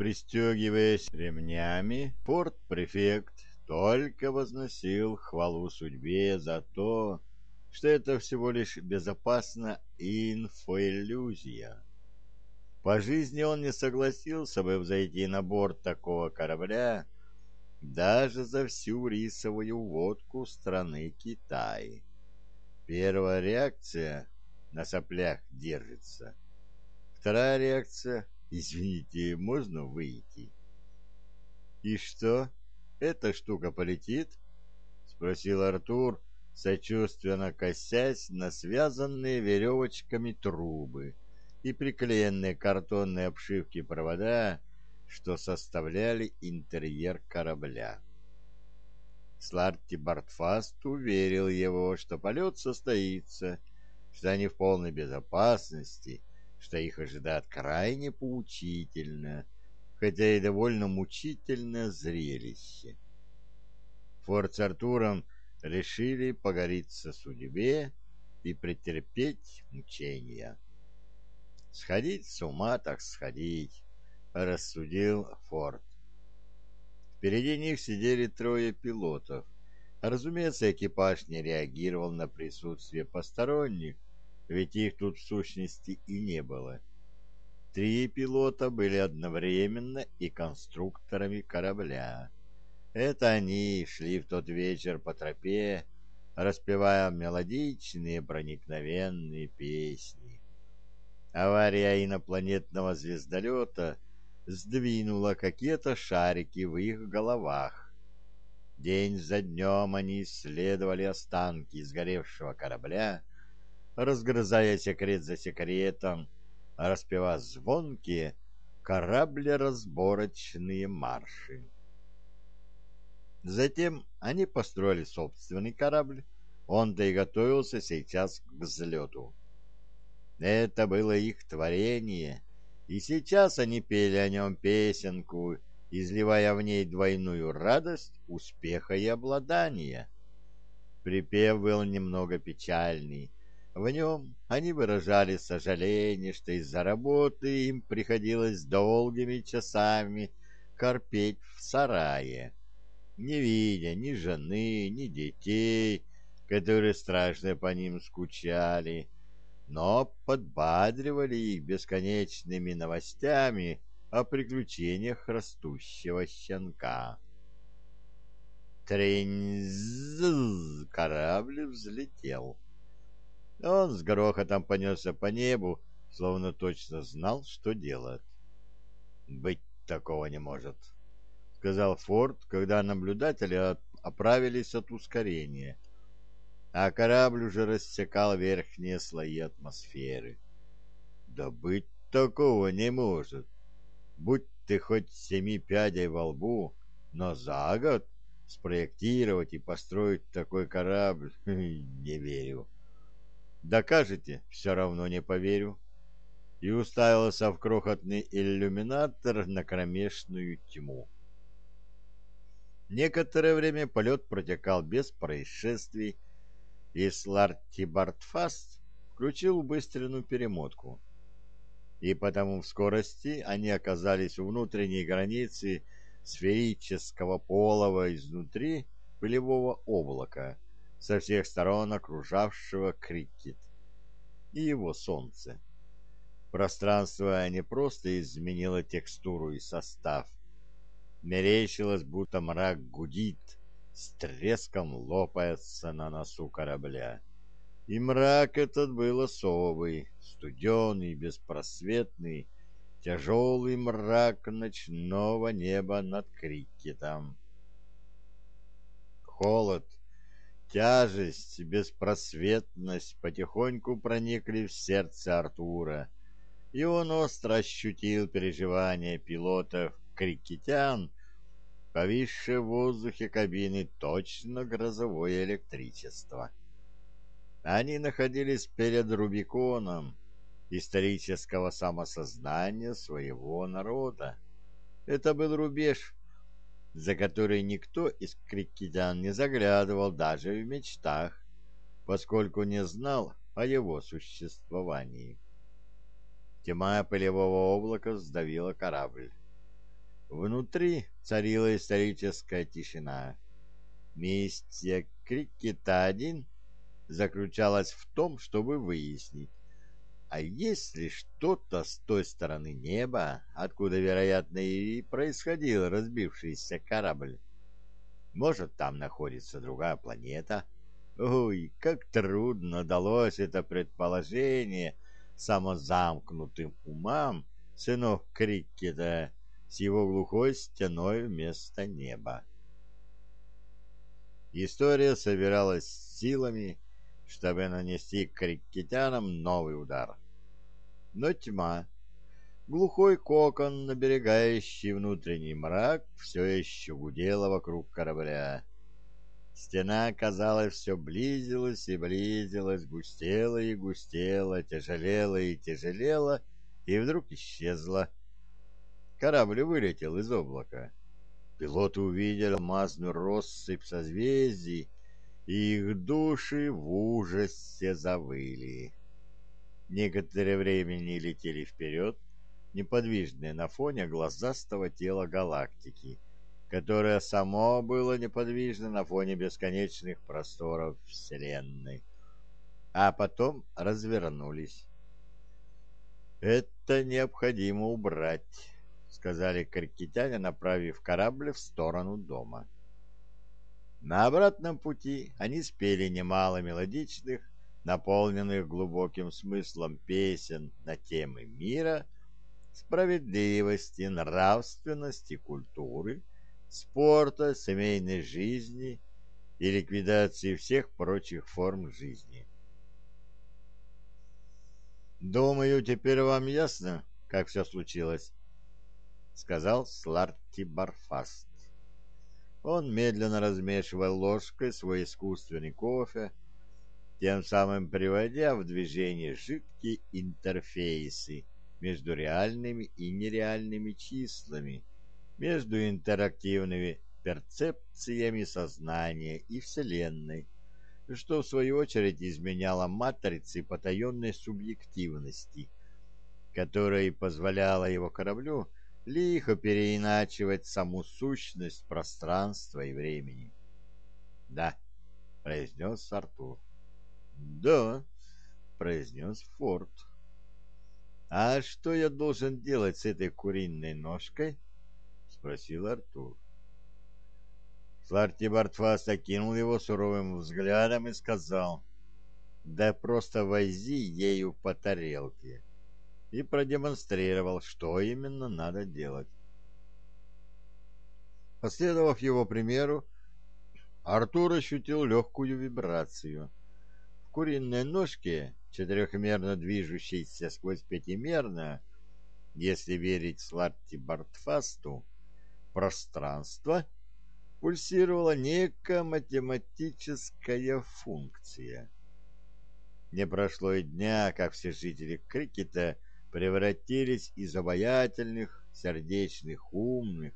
пристегиваясь ремнями, форт-префект только возносил хвалу судьбе за то, что это всего лишь безопасная инфоиллюзия. По жизни он не согласился бы взойти на борт такого корабля даже за всю рисовую водку страны Китай. Первая реакция на соплях держится. Вторая реакция «Извините, можно выйти?» «И что, эта штука полетит?» — спросил Артур, сочувственно косясь на связанные веревочками трубы и приклеенные картонные обшивки провода, что составляли интерьер корабля. Сларти Бартфаст уверил его, что полет состоится, что они в полной безопасности, что их ожидает крайне поучительно, хотя и довольно мучительное зрелище. Форд с Артуром решили погориться судьбе и претерпеть мучения. Сходить с ума так сходить, рассудил Форд. Впереди них сидели трое пилотов. Разумеется, экипаж не реагировал на присутствие посторонних, ведь их тут в сущности и не было. Три пилота были одновременно и конструкторами корабля. Это они шли в тот вечер по тропе, распевая мелодичные проникновенные песни. Авария инопланетного звездолета сдвинула какие-то шарики в их головах. День за днем они исследовали останки сгоревшего корабля, разгрызая секрет за секретом, распевая звонкие кораблеразборочные марши. Затем они построили собственный корабль, он-то и готовился сейчас к взлету. Это было их творение, и сейчас они пели о нем песенку, изливая в ней двойную радость успеха и обладания. Припев был немного печальный. В нем они выражали сожаление, что из-за работы им приходилось долгими часами корпеть в сарае не видя ни жены, ни детей, которые страшно по ним скучали, но подбадривали их бесконечными новостями о приключениях растущего щенка. Тринзз! Корабль взлетел. Он с грохотом понесся по небу, словно точно знал, что делать. Быть такого не может сказал Форд, когда наблюдатели оправились от ускорения, а корабль уже рассекал верхние слои атмосферы. Да быть такого не может. Будь ты хоть семи пядей во лбу, но за год спроектировать и построить такой корабль не верю. Докажете, все равно не поверю. И уставился в крохотный иллюминатор на кромешную тьму. Некоторое время полет протекал без происшествий, и Сларти Бартфаст включил убыстренную перемотку. И потому в скорости они оказались у внутренней границы сферического полого изнутри пылевого облака, со всех сторон окружавшего Крикет и его солнце. Пространство не просто изменило текстуру и состав, мерещилось, будто мрак гудит, с треском лопается на носу корабля. И мрак этот был особый, студеный, беспросветный, тяжелый мрак ночного неба над крикетом. Холод, тяжесть, беспросветность потихоньку проникли в сердце Артура, и он остро ощутил переживания пилотов крикетян, повисшее в воздухе кабины точно грозовое электричество. Они находились перед Рубиконом исторического самосознания своего народа. Это был рубеж, за который никто из крикетян не заглядывал даже в мечтах, поскольку не знал о его существовании. Тьма пылевого облака сдавила корабль. Внутри царила историческая тишина. Миссия Крикета-1 заключалась в том, чтобы выяснить, а есть ли что-то с той стороны неба, откуда, вероятно, и происходил разбившийся корабль? Может, там находится другая планета? Ой, как трудно далось это предположение самозамкнутым умам сынов Крикета с его глухой стеной вместо неба. История собиралась силами, чтобы нанести крикетянам новый удар. Но тьма, глухой кокон, наберегающий внутренний мрак, все еще гудела вокруг корабля. Стена, казалось, все близилась и близилась, густела и густела, тяжелела и тяжелела, и вдруг исчезла. Корабль вылетел из облака. Пилоты увидели алмазную россыпь созвездий, их души в ужасе завыли. Некоторое время они летели вперед, неподвижные на фоне глазастого тела галактики, которое само было неподвижно на фоне бесконечных просторов Вселенной, а потом развернулись. «Это необходимо убрать», — сказали каркетяне, направив корабль в сторону дома. На обратном пути они спели немало мелодичных, наполненных глубоким смыслом песен на темы мира, справедливости, нравственности, культуры, спорта, семейной жизни и ликвидации всех прочих форм жизни. «Думаю, теперь вам ясно, как все случилось», сказал Сларти Барфаст. Он медленно размешивал ложкой свой искусственный кофе, тем самым приводя в движение жидкие интерфейсы между реальными и нереальными числами, между интерактивными перцепциями сознания и Вселенной, что в свою очередь изменяло матрицы потаенной субъективности, которая позволяла его кораблю лихо переиначивать саму сущность пространства и времени. «Да», — произнес Артур. «Да», — произнес Форд. «А что я должен делать с этой куриной ножкой?» — спросил Артур. Фларти Бартфаст окинул его суровым взглядом и сказал, «Да просто вози ею по тарелке» и продемонстрировал, что именно надо делать. Последовав его примеру, Артур ощутил легкую вибрацию. В куриной ножке, четырехмерно движущейся сквозь пятимерно, если верить Сларти Бартфасту, пространство пульсировала некая математическая функция. Не прошло и дня, как все жители Крикета превратились из обаятельных, сердечных, умных,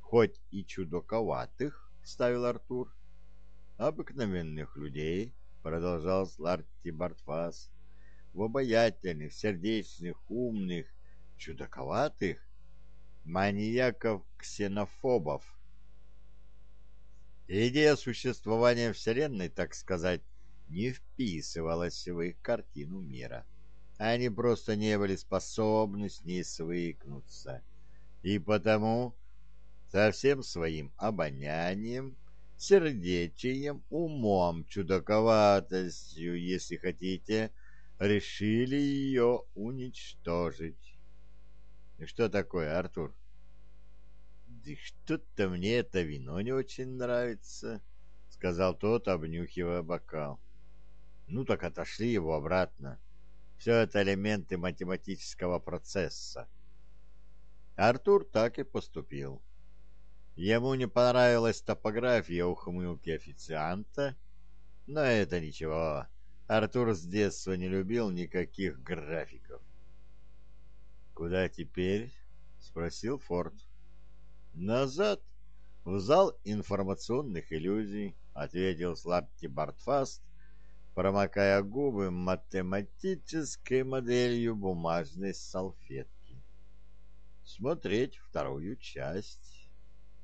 хоть и чудаковатых, — ставил Артур, — обыкновенных людей, — продолжал Сларти Бартфас, — в обаятельных, сердечных, умных, чудаковатых, маньяков-ксенофобов. Идея существования Вселенной, так сказать, не вписывалась в их картину мира. Они просто не были способны с ней свыкнуться. И потому со всем своим обонянием, сердечием, умом, чудаковатостью, если хотите, решили ее уничтожить. Что такое, Артур? Да что-то мне это вино не очень нравится, сказал тот, обнюхивая бокал. Ну так отошли его обратно. Все это элементы математического процесса. Артур так и поступил. Ему не понравилась топография ухмылки официанта, но это ничего. Артур с детства не любил никаких графиков. «Куда теперь?» — спросил Форд. «Назад, в зал информационных иллюзий», — ответил Сларти Бартфаст, промокая губы математической моделью бумажной салфетки. смотреть вторую часть.